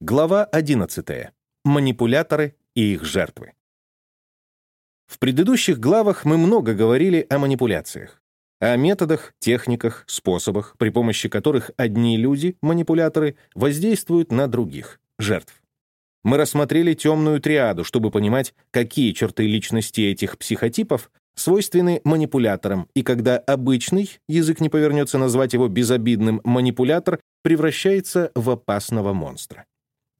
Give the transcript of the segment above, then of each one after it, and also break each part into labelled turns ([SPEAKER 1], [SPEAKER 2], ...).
[SPEAKER 1] Глава 11. Манипуляторы и их жертвы. В предыдущих главах мы много говорили о манипуляциях, о методах, техниках, способах, при помощи которых одни люди, манипуляторы, воздействуют на других, жертв. Мы рассмотрели темную триаду, чтобы понимать, какие черты личности этих психотипов свойственны манипуляторам, и когда обычный, язык не повернется назвать его безобидным, манипулятор превращается в опасного монстра.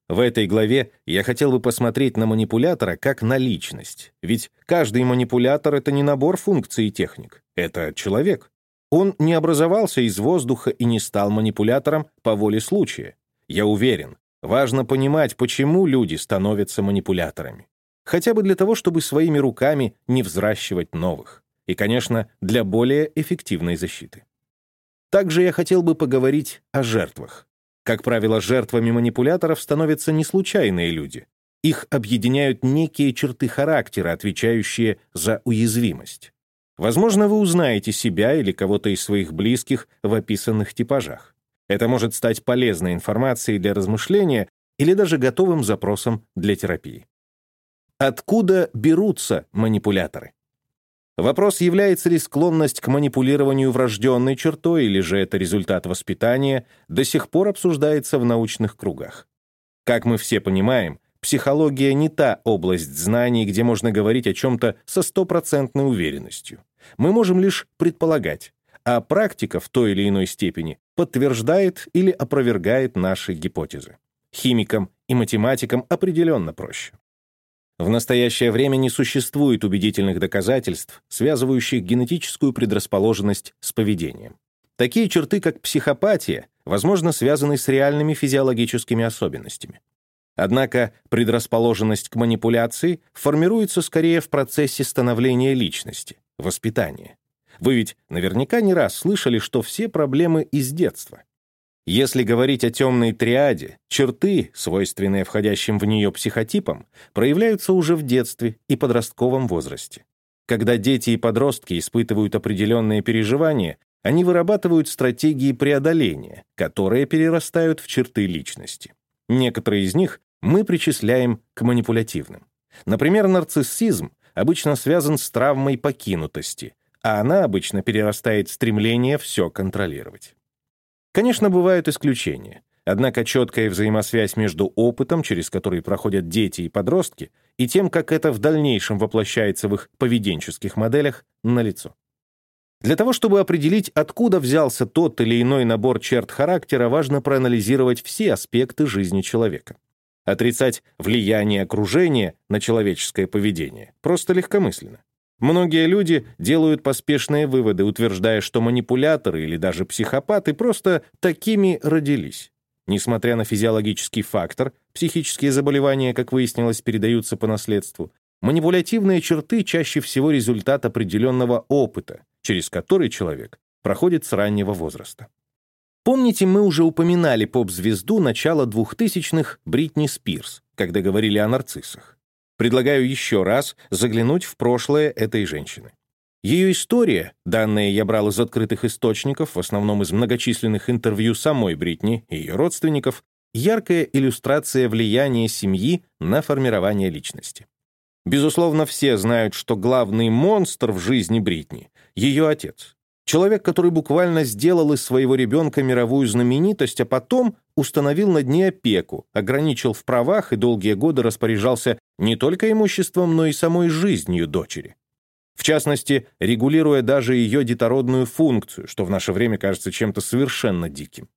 [SPEAKER 1] В этой главе я хотел бы посмотреть на манипулятора как на личность. Ведь каждый манипулятор — это не набор функций и техник. Это человек. Он не образовался из воздуха и не стал манипулятором по воле случая. Я уверен, важно понимать, почему люди становятся манипуляторами. Хотя бы для того, чтобы своими руками не взращивать новых. И, конечно, для более эффективной защиты. Также я хотел бы поговорить о жертвах. Как правило, жертвами манипуляторов становятся не случайные люди. Их объединяют некие черты характера, отвечающие за уязвимость. Возможно, вы узнаете себя или кого-то из своих близких в описанных типажах. Это может стать полезной информацией для размышления или даже готовым запросом для терапии. Откуда берутся манипуляторы? Вопрос, является ли склонность к манипулированию врожденной чертой или же это результат воспитания, до сих пор обсуждается в научных кругах. Как мы все понимаем, психология не та область знаний, где можно говорить о чем-то со стопроцентной уверенностью. Мы можем лишь предполагать, а практика в той или иной степени подтверждает или опровергает наши гипотезы. Химикам и математикам определенно проще. В настоящее время не существует убедительных доказательств, связывающих генетическую предрасположенность с поведением. Такие черты, как психопатия, возможно, связаны с реальными физиологическими особенностями. Однако предрасположенность к манипуляции формируется скорее в процессе становления личности, воспитания. Вы ведь наверняка не раз слышали, что все проблемы из детства. Если говорить о темной триаде, черты, свойственные входящим в нее психотипам, проявляются уже в детстве и подростковом возрасте. Когда дети и подростки испытывают определенные переживания, они вырабатывают стратегии преодоления, которые перерастают в черты личности. Некоторые из них мы причисляем к манипулятивным. Например, нарциссизм обычно связан с травмой покинутости, а она обычно перерастает в стремление все контролировать. Конечно, бывают исключения. Однако четкая взаимосвязь между опытом, через который проходят дети и подростки, и тем, как это в дальнейшем воплощается в их поведенческих моделях, налицо. Для того, чтобы определить, откуда взялся тот или иной набор черт характера, важно проанализировать все аспекты жизни человека. Отрицать влияние окружения на человеческое поведение просто легкомысленно. Многие люди делают поспешные выводы, утверждая, что манипуляторы или даже психопаты просто такими родились. Несмотря на физиологический фактор, психические заболевания, как выяснилось, передаются по наследству, манипулятивные черты чаще всего результат определенного опыта, через который человек проходит с раннего возраста. Помните, мы уже упоминали поп-звезду начала 2000-х Бритни Спирс, когда говорили о нарциссах. Предлагаю еще раз заглянуть в прошлое этой женщины. Ее история, данные я брал из открытых источников, в основном из многочисленных интервью самой Бритни и ее родственников, яркая иллюстрация влияния семьи на формирование личности. Безусловно, все знают, что главный монстр в жизни Бритни — ее отец. Человек, который буквально сделал из своего ребенка мировую знаменитость, а потом установил над ней опеку, ограничил в правах и долгие годы распоряжался не только имуществом, но и самой жизнью дочери. В частности, регулируя даже ее детородную функцию, что в наше время кажется чем-то совершенно диким.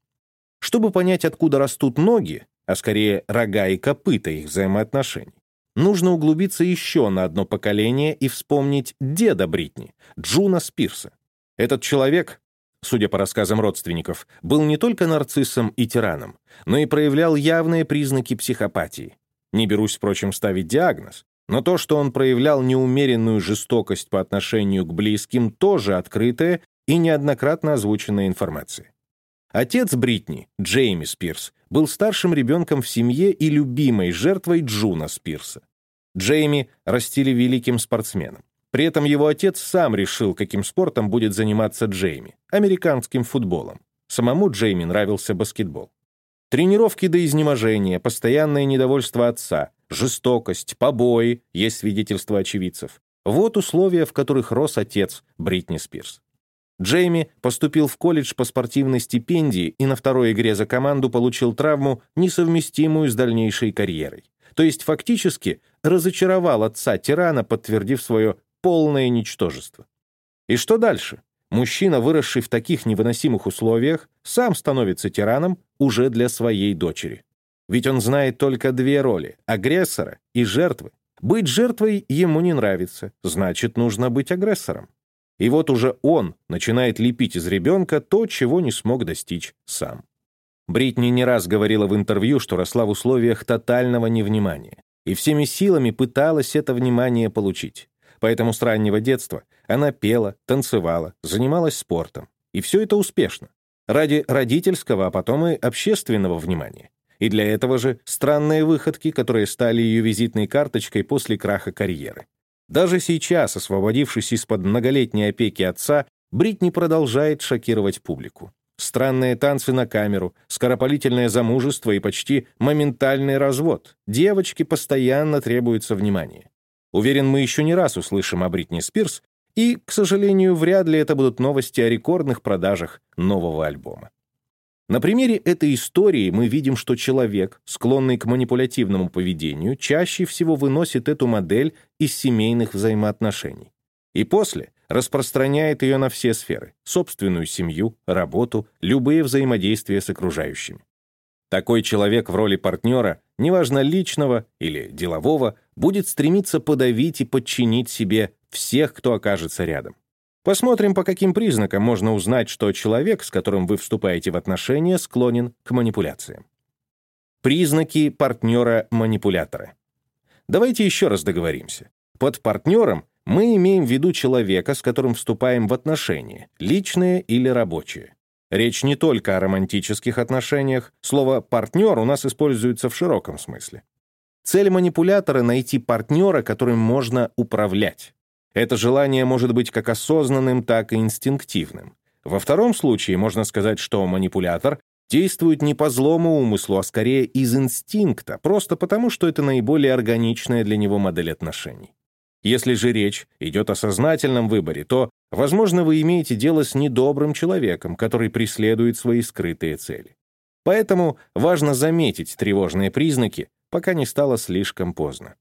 [SPEAKER 1] Чтобы понять, откуда растут ноги, а скорее рога и копыта их взаимоотношений, нужно углубиться еще на одно поколение и вспомнить деда Бритни, Джуна Спирса. Этот человек, судя по рассказам родственников, был не только нарциссом и тираном, но и проявлял явные признаки психопатии. Не берусь, впрочем, ставить диагноз, но то, что он проявлял неумеренную жестокость по отношению к близким, тоже открытая и неоднократно озвученная информация. Отец Бритни, Джейми Спирс, был старшим ребенком в семье и любимой жертвой Джуна Спирса. Джейми растили великим спортсменом. При этом его отец сам решил, каким спортом будет заниматься Джейми — американским футболом. Самому Джейми нравился баскетбол. Тренировки до изнеможения, постоянное недовольство отца, жестокость, побои, есть свидетельства очевидцев. Вот условия, в которых рос отец Бритни Спирс. Джейми поступил в колледж по спортивной стипендии и на второй игре за команду получил травму, несовместимую с дальнейшей карьерой. То есть фактически разочаровал отца тирана, подтвердив свое полное ничтожество. И что дальше? Мужчина, выросший в таких невыносимых условиях, сам становится тираном уже для своей дочери. Ведь он знает только две роли — агрессора и жертвы. Быть жертвой ему не нравится, значит, нужно быть агрессором. И вот уже он начинает лепить из ребенка то, чего не смог достичь сам. Бритни не раз говорила в интервью, что росла в условиях тотального невнимания и всеми силами пыталась это внимание получить. Поэтому с раннего детства она пела, танцевала, занималась спортом. И все это успешно. Ради родительского, а потом и общественного внимания. И для этого же странные выходки, которые стали ее визитной карточкой после краха карьеры. Даже сейчас, освободившись из-под многолетней опеки отца, Бритни продолжает шокировать публику. Странные танцы на камеру, скоропалительное замужество и почти моментальный развод. Девочке постоянно требуется внимание. Уверен, мы еще не раз услышим о Бритни Спирс, и, к сожалению, вряд ли это будут новости о рекордных продажах нового альбома. На примере этой истории мы видим, что человек, склонный к манипулятивному поведению, чаще всего выносит эту модель из семейных взаимоотношений. И после распространяет ее на все сферы — собственную семью, работу, любые взаимодействия с окружающими. Такой человек в роли партнера, неважно личного или делового, будет стремиться подавить и подчинить себе всех, кто окажется рядом. Посмотрим, по каким признакам можно узнать, что человек, с которым вы вступаете в отношения, склонен к манипуляциям. Признаки партнера-манипулятора. Давайте еще раз договоримся. Под партнером мы имеем в виду человека, с которым вступаем в отношения, личные или рабочие. Речь не только о романтических отношениях, слово «партнер» у нас используется в широком смысле. Цель манипулятора — найти партнера, которым можно управлять. Это желание может быть как осознанным, так и инстинктивным. Во втором случае можно сказать, что манипулятор действует не по злому умыслу, а скорее из инстинкта, просто потому, что это наиболее органичная для него модель отношений. Если же речь идет о сознательном выборе, то, возможно, вы имеете дело с недобрым человеком, который преследует свои скрытые цели. Поэтому важно заметить тревожные признаки, пока не стало слишком поздно.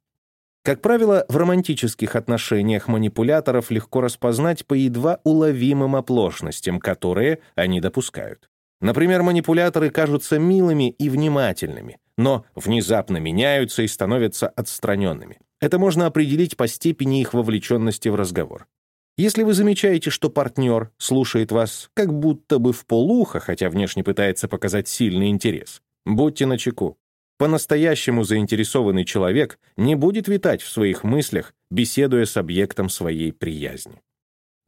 [SPEAKER 1] Как правило, в романтических отношениях манипуляторов легко распознать по едва уловимым оплошностям, которые они допускают. Например, манипуляторы кажутся милыми и внимательными, но внезапно меняются и становятся отстраненными. Это можно определить по степени их вовлеченности в разговор. Если вы замечаете, что партнер слушает вас как будто бы в полухо, хотя внешне пытается показать сильный интерес, будьте начеку. По-настоящему заинтересованный человек не будет витать в своих мыслях, беседуя с объектом своей приязни.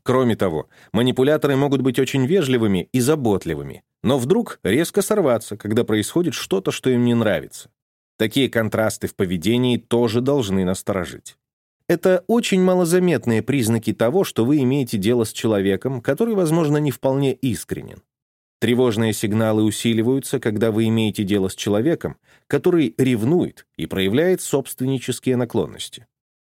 [SPEAKER 1] Кроме того, манипуляторы могут быть очень вежливыми и заботливыми, но вдруг резко сорваться, когда происходит что-то, что им не нравится. Такие контрасты в поведении тоже должны насторожить. Это очень малозаметные признаки того, что вы имеете дело с человеком, который, возможно, не вполне искренен. Тревожные сигналы усиливаются, когда вы имеете дело с человеком, который ревнует и проявляет собственнические наклонности.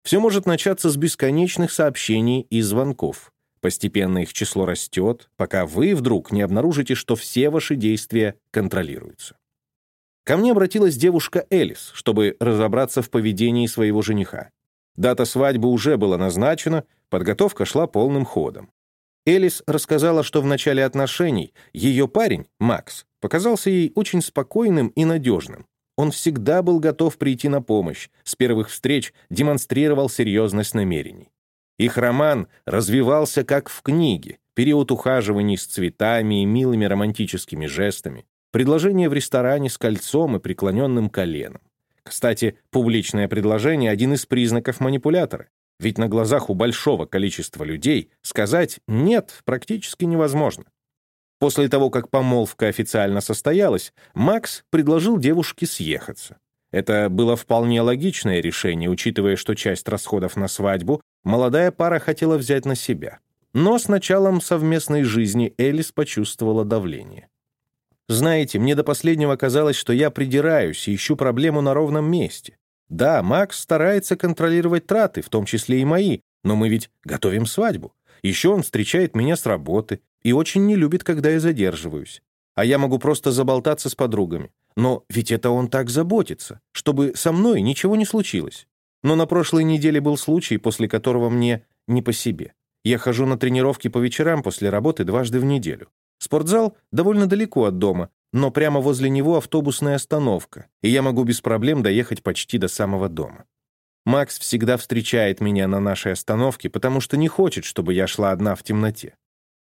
[SPEAKER 1] Все может начаться с бесконечных сообщений и звонков. Постепенно их число растет, пока вы вдруг не обнаружите, что все ваши действия контролируются. Ко мне обратилась девушка Элис, чтобы разобраться в поведении своего жениха. Дата свадьбы уже была назначена, подготовка шла полным ходом. Элис рассказала, что в начале отношений ее парень, Макс, показался ей очень спокойным и надежным. Он всегда был готов прийти на помощь, с первых встреч демонстрировал серьезность намерений. Их роман развивался как в книге, период ухаживаний с цветами и милыми романтическими жестами. Предложение в ресторане с кольцом и преклоненным коленом. Кстати, публичное предложение — один из признаков манипулятора. Ведь на глазах у большого количества людей сказать «нет» практически невозможно. После того, как помолвка официально состоялась, Макс предложил девушке съехаться. Это было вполне логичное решение, учитывая, что часть расходов на свадьбу молодая пара хотела взять на себя. Но с началом совместной жизни Элис почувствовала давление. Знаете, мне до последнего казалось, что я придираюсь и ищу проблему на ровном месте. Да, Макс старается контролировать траты, в том числе и мои, но мы ведь готовим свадьбу. Еще он встречает меня с работы и очень не любит, когда я задерживаюсь. А я могу просто заболтаться с подругами. Но ведь это он так заботится, чтобы со мной ничего не случилось. Но на прошлой неделе был случай, после которого мне не по себе. Я хожу на тренировки по вечерам после работы дважды в неделю. Спортзал довольно далеко от дома, но прямо возле него автобусная остановка, и я могу без проблем доехать почти до самого дома. Макс всегда встречает меня на нашей остановке, потому что не хочет, чтобы я шла одна в темноте.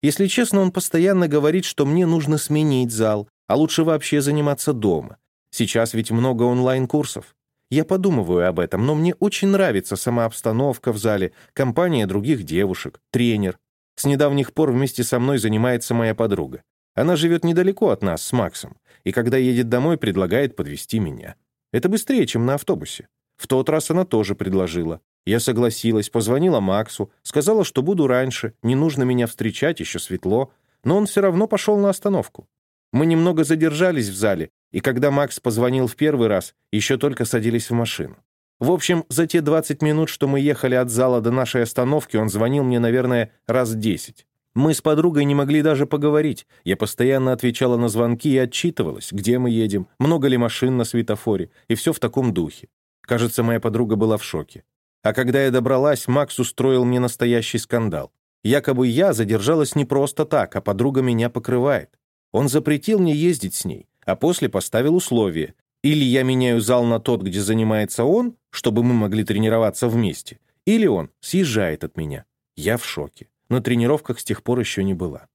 [SPEAKER 1] Если честно, он постоянно говорит, что мне нужно сменить зал, а лучше вообще заниматься дома. Сейчас ведь много онлайн-курсов. Я подумываю об этом, но мне очень нравится сама обстановка в зале, компания других девушек, тренер. С недавних пор вместе со мной занимается моя подруга. Она живет недалеко от нас с Максом, и когда едет домой, предлагает подвести меня. Это быстрее, чем на автобусе. В тот раз она тоже предложила. Я согласилась, позвонила Максу, сказала, что буду раньше, не нужно меня встречать, еще светло, но он все равно пошел на остановку. Мы немного задержались в зале, и когда Макс позвонил в первый раз, еще только садились в машину. В общем, за те 20 минут, что мы ехали от зала до нашей остановки, он звонил мне, наверное, раз 10. Мы с подругой не могли даже поговорить. Я постоянно отвечала на звонки и отчитывалась, где мы едем, много ли машин на светофоре, и все в таком духе. Кажется, моя подруга была в шоке. А когда я добралась, Макс устроил мне настоящий скандал. Якобы я задержалась не просто так, а подруга меня покрывает. Он запретил мне ездить с ней, а после поставил условие. Или я меняю зал на тот, где занимается он, чтобы мы могли тренироваться вместе, или он съезжает от меня. Я в шоке. На тренировках с тех пор еще не была.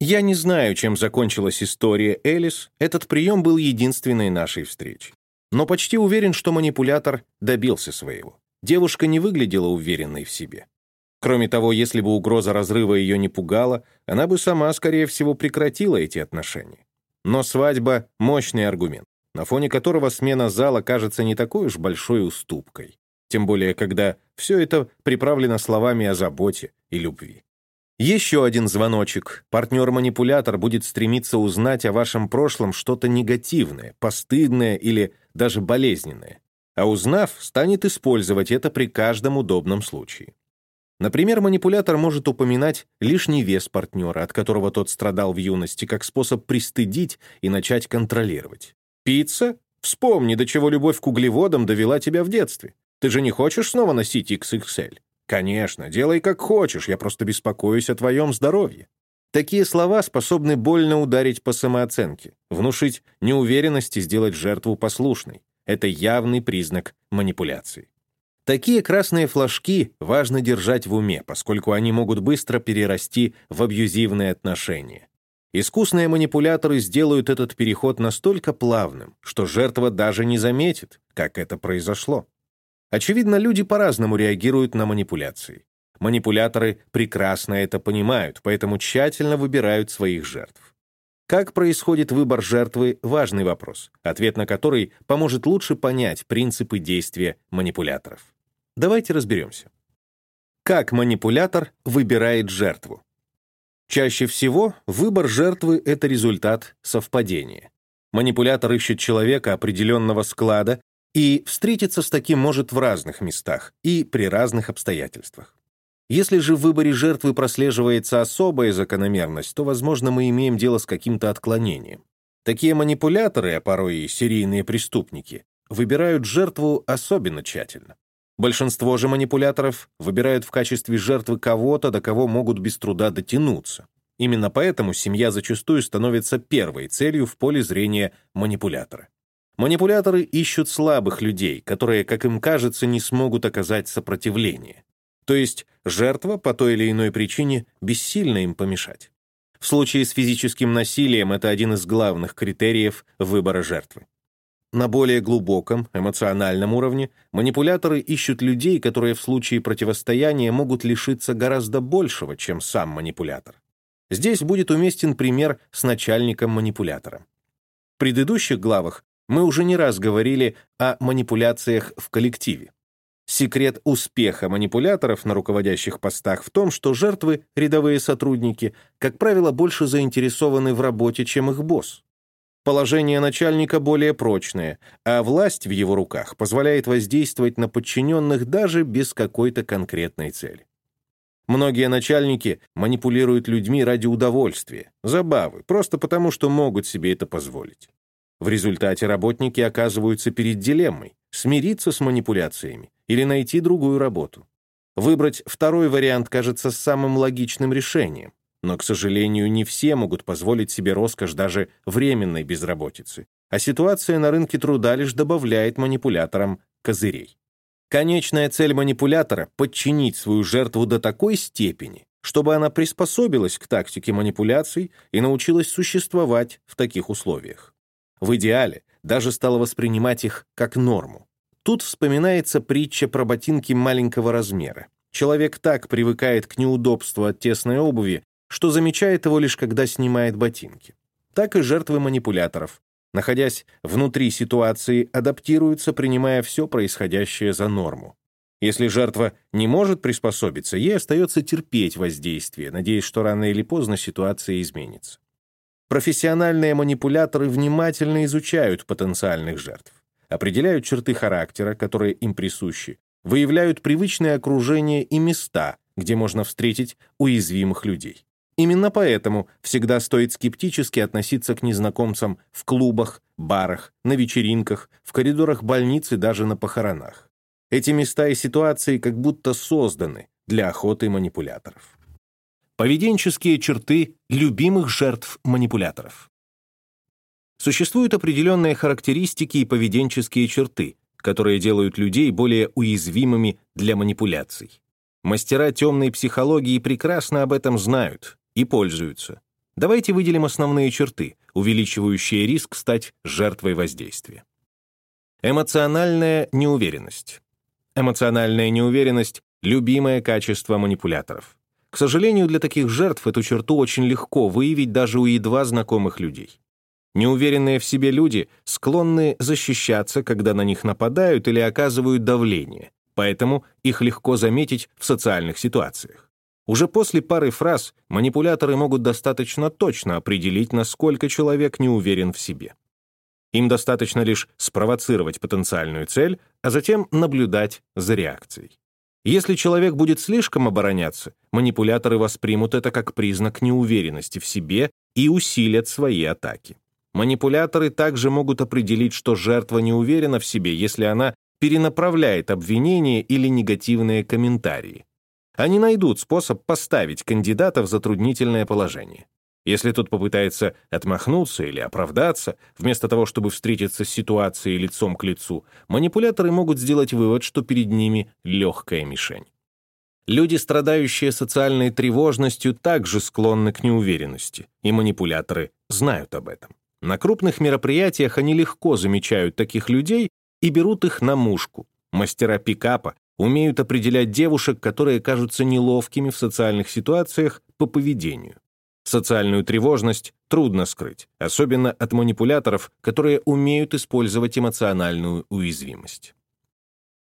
[SPEAKER 1] Я не знаю, чем закончилась история Элис, этот прием был единственной нашей встречей. Но почти уверен, что манипулятор добился своего. Девушка не выглядела уверенной в себе. Кроме того, если бы угроза разрыва ее не пугала, она бы сама, скорее всего, прекратила эти отношения. Но свадьба — мощный аргумент, на фоне которого смена зала кажется не такой уж большой уступкой. Тем более, когда все это приправлено словами о заботе и любви. Еще один звоночек. Партнер-манипулятор будет стремиться узнать о вашем прошлом что-то негативное, постыдное или даже болезненное. А узнав, станет использовать это при каждом удобном случае. Например, манипулятор может упоминать лишний вес партнера, от которого тот страдал в юности, как способ пристыдить и начать контролировать. Пицца? Вспомни, до чего любовь к углеводам довела тебя в детстве. Ты же не хочешь снова носить XXL? Конечно, делай как хочешь, я просто беспокоюсь о твоем здоровье. Такие слова способны больно ударить по самооценке, внушить неуверенность и сделать жертву послушной. Это явный признак манипуляции. Такие красные флажки важно держать в уме, поскольку они могут быстро перерасти в абьюзивные отношения. Искусные манипуляторы сделают этот переход настолько плавным, что жертва даже не заметит, как это произошло. Очевидно, люди по-разному реагируют на манипуляции. Манипуляторы прекрасно это понимают, поэтому тщательно выбирают своих жертв. Как происходит выбор жертвы – важный вопрос, ответ на который поможет лучше понять принципы действия манипуляторов. Давайте разберемся. Как манипулятор выбирает жертву? Чаще всего выбор жертвы — это результат совпадения. Манипулятор ищет человека определенного склада и встретиться с таким может в разных местах и при разных обстоятельствах. Если же в выборе жертвы прослеживается особая закономерность, то, возможно, мы имеем дело с каким-то отклонением. Такие манипуляторы, а порой и серийные преступники, выбирают жертву особенно тщательно. Большинство же манипуляторов выбирают в качестве жертвы кого-то, до кого могут без труда дотянуться. Именно поэтому семья зачастую становится первой целью в поле зрения манипулятора. Манипуляторы ищут слабых людей, которые, как им кажется, не смогут оказать сопротивление. То есть жертва по той или иной причине бессильно им помешать. В случае с физическим насилием это один из главных критериев выбора жертвы. На более глубоком, эмоциональном уровне манипуляторы ищут людей, которые в случае противостояния могут лишиться гораздо большего, чем сам манипулятор. Здесь будет уместен пример с начальником манипулятора. В предыдущих главах мы уже не раз говорили о манипуляциях в коллективе. Секрет успеха манипуляторов на руководящих постах в том, что жертвы, рядовые сотрудники, как правило, больше заинтересованы в работе, чем их босс. Положение начальника более прочное, а власть в его руках позволяет воздействовать на подчиненных даже без какой-то конкретной цели. Многие начальники манипулируют людьми ради удовольствия, забавы, просто потому, что могут себе это позволить. В результате работники оказываются перед дилеммой — смириться с манипуляциями или найти другую работу. Выбрать второй вариант кажется самым логичным решением, но, к сожалению, не все могут позволить себе роскошь даже временной безработицы, а ситуация на рынке труда лишь добавляет манипуляторам козырей. Конечная цель манипулятора — подчинить свою жертву до такой степени, чтобы она приспособилась к тактике манипуляций и научилась существовать в таких условиях. В идеале даже стала воспринимать их как норму. Тут вспоминается притча про ботинки маленького размера. Человек так привыкает к неудобству от тесной обуви, что замечает его лишь когда снимает ботинки. Так и жертвы манипуляторов, находясь внутри ситуации, адаптируются, принимая все происходящее за норму. Если жертва не может приспособиться, ей остается терпеть воздействие, надеясь, что рано или поздно ситуация изменится. Профессиональные манипуляторы внимательно изучают потенциальных жертв, определяют черты характера, которые им присущи, выявляют привычное окружение и места, где можно встретить уязвимых людей. Именно поэтому всегда стоит скептически относиться к незнакомцам в клубах, барах, на вечеринках, в коридорах больницы, даже на похоронах. Эти места и ситуации как будто созданы для охоты манипуляторов. Поведенческие черты любимых жертв манипуляторов. Существуют определенные характеристики и поведенческие черты, которые делают людей более уязвимыми для манипуляций. Мастера темной психологии прекрасно об этом знают и пользуются. Давайте выделим основные черты, увеличивающие риск стать жертвой воздействия. Эмоциональная неуверенность. Эмоциональная неуверенность — любимое качество манипуляторов. К сожалению, для таких жертв эту черту очень легко выявить даже у едва знакомых людей. Неуверенные в себе люди склонны защищаться, когда на них нападают или оказывают давление, поэтому их легко заметить в социальных ситуациях. Уже после пары фраз манипуляторы могут достаточно точно определить, насколько человек не уверен в себе. Им достаточно лишь спровоцировать потенциальную цель, а затем наблюдать за реакцией. Если человек будет слишком обороняться, манипуляторы воспримут это как признак неуверенности в себе и усилят свои атаки. Манипуляторы также могут определить, что жертва не уверена в себе, если она перенаправляет обвинения или негативные комментарии. Они найдут способ поставить кандидата в затруднительное положение. Если тот попытается отмахнуться или оправдаться, вместо того, чтобы встретиться с ситуацией лицом к лицу, манипуляторы могут сделать вывод, что перед ними легкая мишень. Люди, страдающие социальной тревожностью, также склонны к неуверенности, и манипуляторы знают об этом. На крупных мероприятиях они легко замечают таких людей и берут их на мушку. Мастера пикапа умеют определять девушек, которые кажутся неловкими в социальных ситуациях по поведению. Социальную тревожность трудно скрыть, особенно от манипуляторов, которые умеют использовать эмоциональную уязвимость.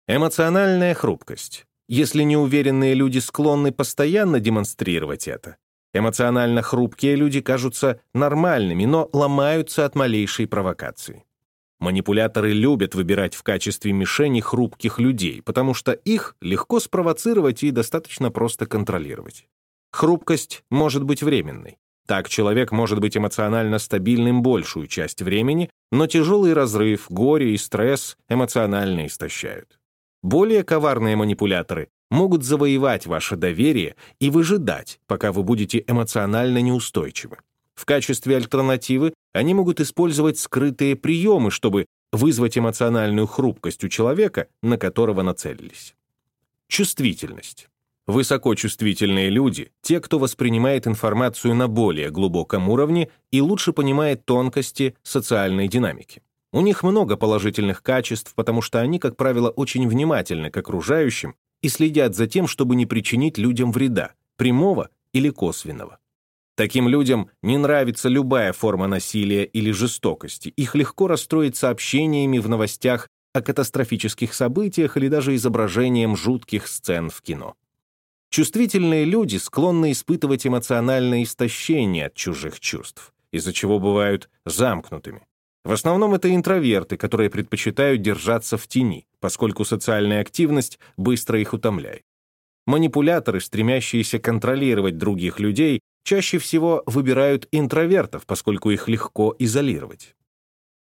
[SPEAKER 1] Эмоциональная хрупкость. Если неуверенные люди склонны постоянно демонстрировать это, эмоционально хрупкие люди кажутся нормальными, но ломаются от малейшей провокации. Манипуляторы любят выбирать в качестве мишени хрупких людей, потому что их легко спровоцировать и достаточно просто контролировать. Хрупкость может быть временной. Так человек может быть эмоционально стабильным большую часть времени, но тяжелый разрыв, горе и стресс эмоционально истощают. Более коварные манипуляторы могут завоевать ваше доверие и выжидать, пока вы будете эмоционально неустойчивы. В качестве альтернативы они могут использовать скрытые приемы, чтобы вызвать эмоциональную хрупкость у человека, на которого нацелились. Чувствительность. Высокочувствительные люди — те, кто воспринимает информацию на более глубоком уровне и лучше понимает тонкости социальной динамики. У них много положительных качеств, потому что они, как правило, очень внимательны к окружающим и следят за тем, чтобы не причинить людям вреда, прямого или косвенного. Таким людям не нравится любая форма насилия или жестокости. Их легко расстроить сообщениями в новостях о катастрофических событиях или даже изображением жутких сцен в кино. Чувствительные люди склонны испытывать эмоциональное истощение от чужих чувств, из-за чего бывают замкнутыми. В основном это интроверты, которые предпочитают держаться в тени, поскольку социальная активность быстро их утомляет. Манипуляторы, стремящиеся контролировать других людей, чаще всего выбирают интровертов, поскольку их легко изолировать.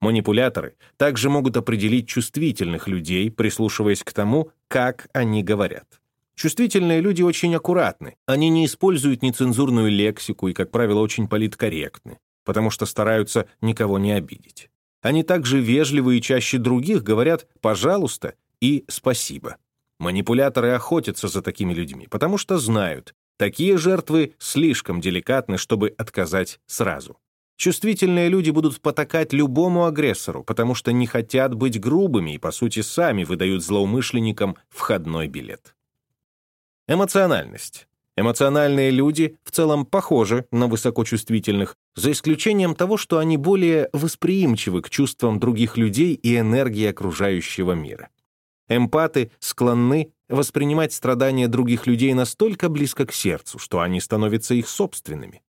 [SPEAKER 1] Манипуляторы также могут определить чувствительных людей, прислушиваясь к тому, как они говорят. Чувствительные люди очень аккуратны, они не используют нецензурную лексику и, как правило, очень политкорректны, потому что стараются никого не обидеть. Они также вежливы и чаще других говорят «пожалуйста» и «спасибо». Манипуляторы охотятся за такими людьми, потому что знают, такие жертвы слишком деликатны, чтобы отказать сразу. Чувствительные люди будут потакать любому агрессору, потому что не хотят быть грубыми и, по сути, сами выдают злоумышленникам входной билет. Эмоциональность. Эмоциональные люди в целом похожи на высокочувствительных, за исключением того, что они более восприимчивы к чувствам других людей и энергии окружающего мира. Эмпаты склонны воспринимать страдания других людей настолько близко к сердцу, что они становятся их собственными.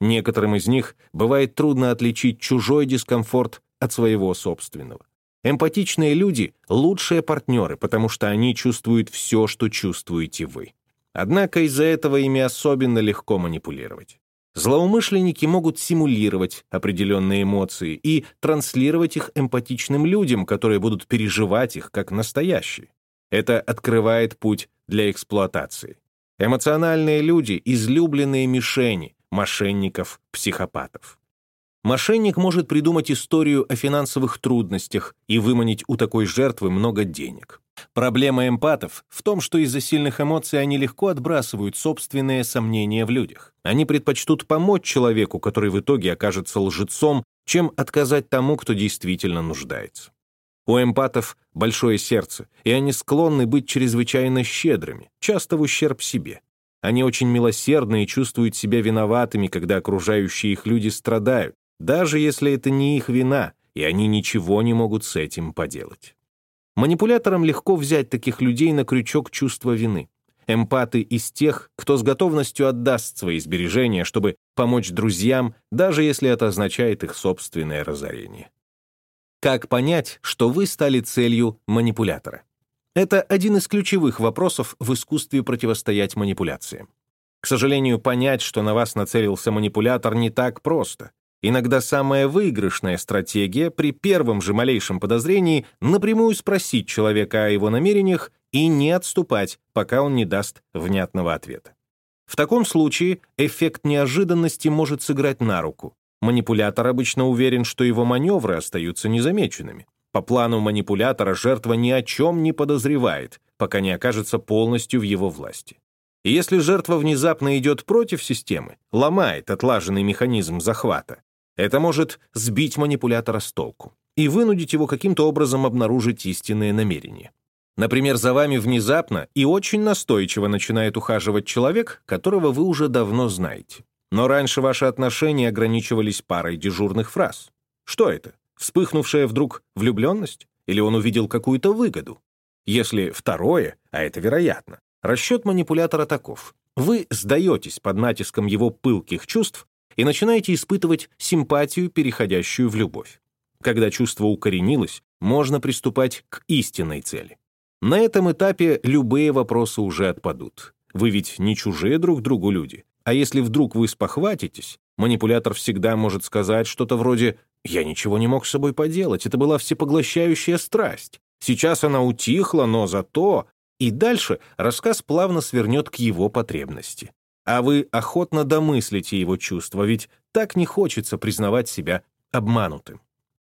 [SPEAKER 1] Некоторым из них бывает трудно отличить чужой дискомфорт от своего собственного. Эмпатичные люди — лучшие партнеры, потому что они чувствуют все, что чувствуете вы. Однако из-за этого ими особенно легко манипулировать. Злоумышленники могут симулировать определенные эмоции и транслировать их эмпатичным людям, которые будут переживать их как настоящие. Это открывает путь для эксплуатации. Эмоциональные люди — излюбленные мишени мошенников, психопатов. Мошенник может придумать историю о финансовых трудностях и выманить у такой жертвы много денег. Проблема эмпатов в том, что из-за сильных эмоций они легко отбрасывают собственные сомнения в людях. Они предпочтут помочь человеку, который в итоге окажется лжецом, чем отказать тому, кто действительно нуждается. У эмпатов большое сердце, и они склонны быть чрезвычайно щедрыми, часто в ущерб себе. Они очень милосердны и чувствуют себя виноватыми, когда окружающие их люди страдают, даже если это не их вина, и они ничего не могут с этим поделать. Манипуляторам легко взять таких людей на крючок чувства вины. Эмпаты из тех, кто с готовностью отдаст свои сбережения, чтобы помочь друзьям, даже если это означает их собственное разорение. Как понять, что вы стали целью манипулятора? Это один из ключевых вопросов в искусстве противостоять манипуляциям. К сожалению, понять, что на вас нацелился манипулятор, не так просто. Иногда самая выигрышная стратегия при первом же малейшем подозрении напрямую спросить человека о его намерениях и не отступать, пока он не даст внятного ответа. В таком случае эффект неожиданности может сыграть на руку. Манипулятор обычно уверен, что его маневры остаются незамеченными. По плану манипулятора жертва ни о чем не подозревает, пока не окажется полностью в его власти. И если жертва внезапно идет против системы, ломает отлаженный механизм захвата, это может сбить манипулятора с толку и вынудить его каким-то образом обнаружить истинные намерения. Например, за вами внезапно и очень настойчиво начинает ухаживать человек, которого вы уже давно знаете. Но раньше ваши отношения ограничивались парой дежурных фраз. Что это? Вспыхнувшая вдруг влюбленность? Или он увидел какую-то выгоду? Если второе, а это вероятно, расчет манипулятора таков. Вы сдаетесь под натиском его пылких чувств и начинаете испытывать симпатию, переходящую в любовь. Когда чувство укоренилось, можно приступать к истинной цели. На этом этапе любые вопросы уже отпадут. Вы ведь не чужие друг другу люди. А если вдруг вы спохватитесь, манипулятор всегда может сказать что-то вроде «Я ничего не мог с собой поделать, это была всепоглощающая страсть. Сейчас она утихла, но зато...» И дальше рассказ плавно свернет к его потребности а вы охотно домыслите его чувства, ведь так не хочется признавать себя обманутым.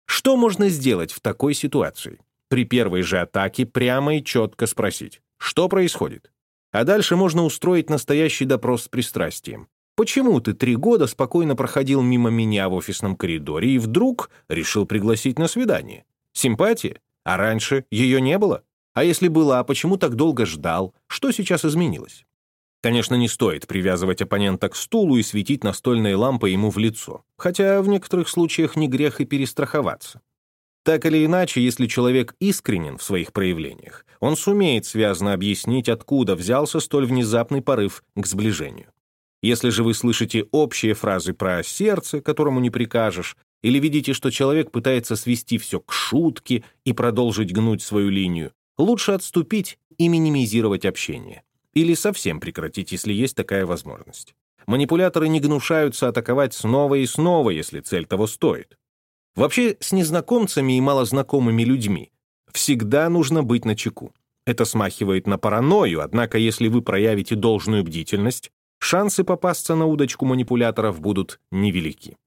[SPEAKER 1] Что можно сделать в такой ситуации? При первой же атаке прямо и четко спросить, что происходит? А дальше можно устроить настоящий допрос с пристрастием. Почему ты три года спокойно проходил мимо меня в офисном коридоре и вдруг решил пригласить на свидание? Симпатия? А раньше ее не было? А если была, почему так долго ждал? Что сейчас изменилось? Конечно, не стоит привязывать оппонента к стулу и светить настольной лампой ему в лицо, хотя в некоторых случаях не грех и перестраховаться. Так или иначе, если человек искренен в своих проявлениях, он сумеет связно объяснить, откуда взялся столь внезапный порыв к сближению. Если же вы слышите общие фразы про сердце, которому не прикажешь, или видите, что человек пытается свести все к шутке и продолжить гнуть свою линию, лучше отступить и минимизировать общение. Или совсем прекратить, если есть такая возможность. Манипуляторы не гнушаются атаковать снова и снова, если цель того стоит. Вообще, с незнакомцами и малознакомыми людьми всегда нужно быть начеку. Это смахивает на паранойю, однако если вы проявите должную бдительность, шансы попасться на удочку манипуляторов будут невелики.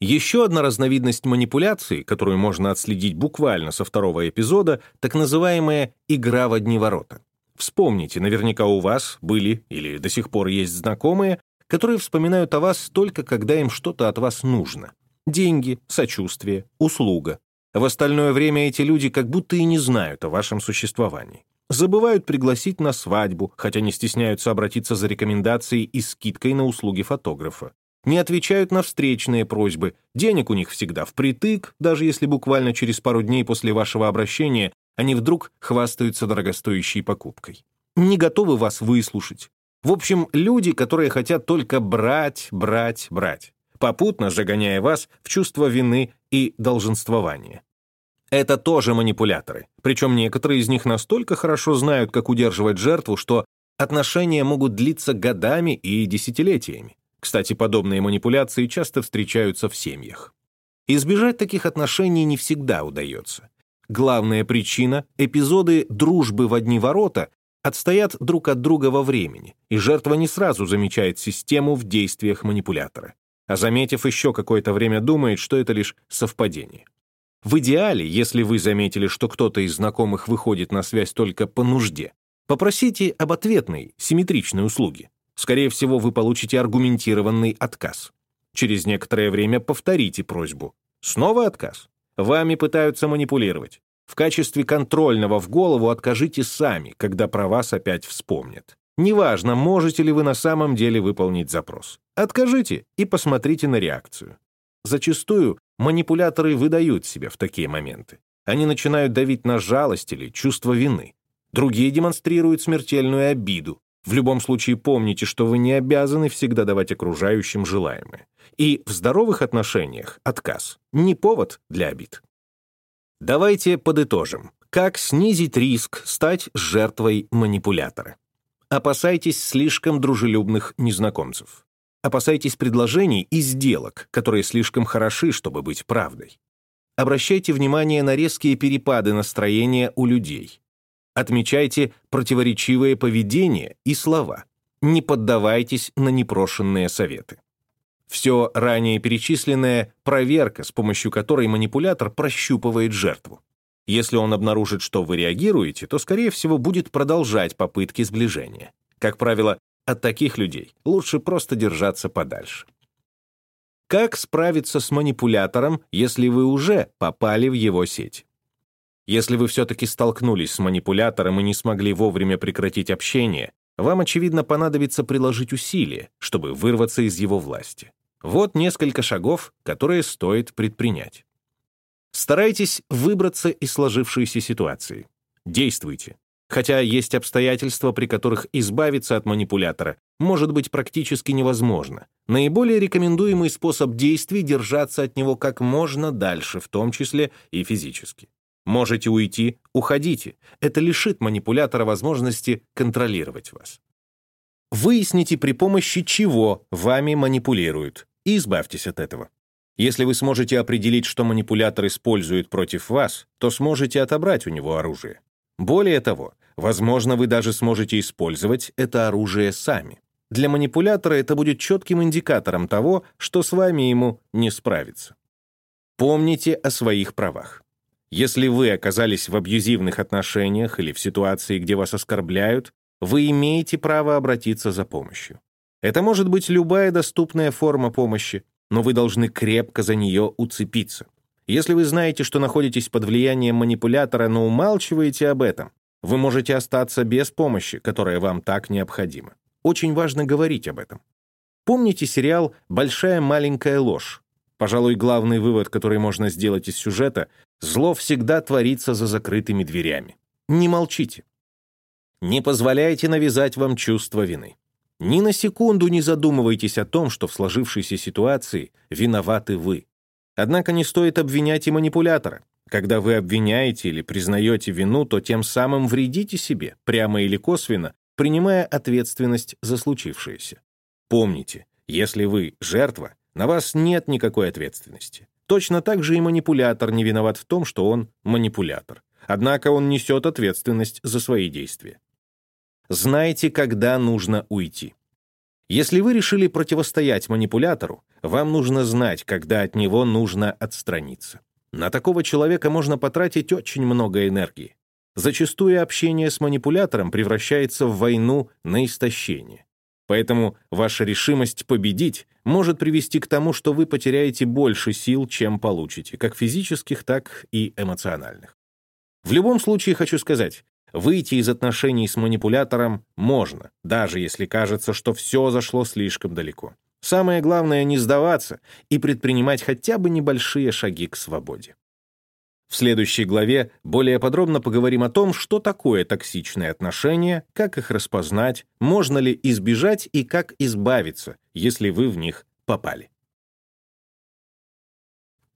[SPEAKER 1] Еще одна разновидность манипуляции, которую можно отследить буквально со второго эпизода, так называемая «игра в одни ворота». Вспомните, наверняка у вас были или до сих пор есть знакомые, которые вспоминают о вас только когда им что-то от вас нужно. Деньги, сочувствие, услуга. В остальное время эти люди как будто и не знают о вашем существовании. Забывают пригласить на свадьбу, хотя не стесняются обратиться за рекомендацией и скидкой на услуги фотографа. Не отвечают на встречные просьбы, денег у них всегда впритык, даже если буквально через пару дней после вашего обращения они вдруг хвастаются дорогостоящей покупкой. Не готовы вас выслушать. В общем, люди, которые хотят только брать, брать, брать попутно загоняя вас в чувство вины и долженствования. Это тоже манипуляторы, причем некоторые из них настолько хорошо знают, как удерживать жертву, что отношения могут длиться годами и десятилетиями. Кстати, подобные манипуляции часто встречаются в семьях. Избежать таких отношений не всегда удается. Главная причина — эпизоды дружбы в одни ворота отстоят друг от друга во времени, и жертва не сразу замечает систему в действиях манипулятора а заметив еще какое-то время, думает, что это лишь совпадение. В идеале, если вы заметили, что кто-то из знакомых выходит на связь только по нужде, попросите об ответной, симметричной услуге. Скорее всего, вы получите аргументированный отказ. Через некоторое время повторите просьбу. Снова отказ. Вами пытаются манипулировать. В качестве контрольного в голову откажите сами, когда про вас опять вспомнят. Неважно, можете ли вы на самом деле выполнить запрос. Откажите и посмотрите на реакцию. Зачастую манипуляторы выдают себя в такие моменты. Они начинают давить на жалость или чувство вины. Другие демонстрируют смертельную обиду. В любом случае помните, что вы не обязаны всегда давать окружающим желаемое. И в здоровых отношениях отказ — не повод для обид. Давайте подытожим. Как снизить риск стать жертвой манипулятора? Опасайтесь слишком дружелюбных незнакомцев. Опасайтесь предложений и сделок, которые слишком хороши, чтобы быть правдой. Обращайте внимание на резкие перепады настроения у людей. Отмечайте противоречивое поведение и слова. Не поддавайтесь на непрошенные советы. Все ранее перечисленное — проверка, с помощью которой манипулятор прощупывает жертву. Если он обнаружит, что вы реагируете, то, скорее всего, будет продолжать попытки сближения. Как правило, от таких людей лучше просто держаться подальше. Как справиться с манипулятором, если вы уже попали в его сеть? Если вы все-таки столкнулись с манипулятором и не смогли вовремя прекратить общение, вам, очевидно, понадобится приложить усилия, чтобы вырваться из его власти. Вот несколько шагов, которые стоит предпринять. Старайтесь выбраться из сложившейся ситуации. Действуйте. Хотя есть обстоятельства, при которых избавиться от манипулятора может быть практически невозможно. Наиболее рекомендуемый способ действий — держаться от него как можно дальше, в том числе и физически. Можете уйти — уходите. Это лишит манипулятора возможности контролировать вас. Выясните, при помощи чего вами манипулируют, и избавьтесь от этого. Если вы сможете определить, что манипулятор использует против вас, то сможете отобрать у него оружие. Более того, возможно, вы даже сможете использовать это оружие сами. Для манипулятора это будет четким индикатором того, что с вами ему не справиться. Помните о своих правах. Если вы оказались в абьюзивных отношениях или в ситуации, где вас оскорбляют, вы имеете право обратиться за помощью. Это может быть любая доступная форма помощи, но вы должны крепко за нее уцепиться. Если вы знаете, что находитесь под влиянием манипулятора, но умалчиваете об этом, вы можете остаться без помощи, которая вам так необходима. Очень важно говорить об этом. Помните сериал «Большая маленькая ложь»? Пожалуй, главный вывод, который можно сделать из сюжета — зло всегда творится за закрытыми дверями. Не молчите. Не позволяйте навязать вам чувство вины. Ни на секунду не задумывайтесь о том, что в сложившейся ситуации виноваты вы. Однако не стоит обвинять и манипулятора. Когда вы обвиняете или признаете вину, то тем самым вредите себе, прямо или косвенно, принимая ответственность за случившееся. Помните, если вы жертва, на вас нет никакой ответственности. Точно так же и манипулятор не виноват в том, что он манипулятор. Однако он несет ответственность за свои действия. Знайте, когда нужно уйти. Если вы решили противостоять манипулятору, вам нужно знать, когда от него нужно отстраниться. На такого человека можно потратить очень много энергии. Зачастую общение с манипулятором превращается в войну на истощение. Поэтому ваша решимость победить может привести к тому, что вы потеряете больше сил, чем получите, как физических, так и эмоциональных. В любом случае хочу сказать, выйти из отношений с манипулятором можно, даже если кажется, что все зашло слишком далеко. Самое главное — не сдаваться и предпринимать хотя бы небольшие шаги к свободе. В следующей главе более подробно поговорим о том, что такое токсичные отношения, как их распознать, можно ли избежать и как избавиться, если вы в них попали.